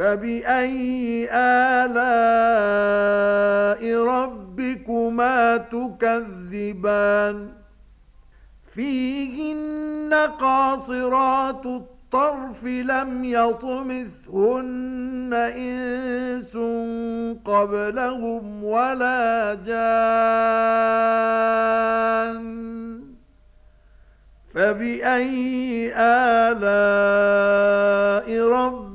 فبأي آلاء ربكما تكذبان فيهن قاصرات الطرف لم يطمثهن إنس قبلهم ولا جان فبأي آلاء ربكما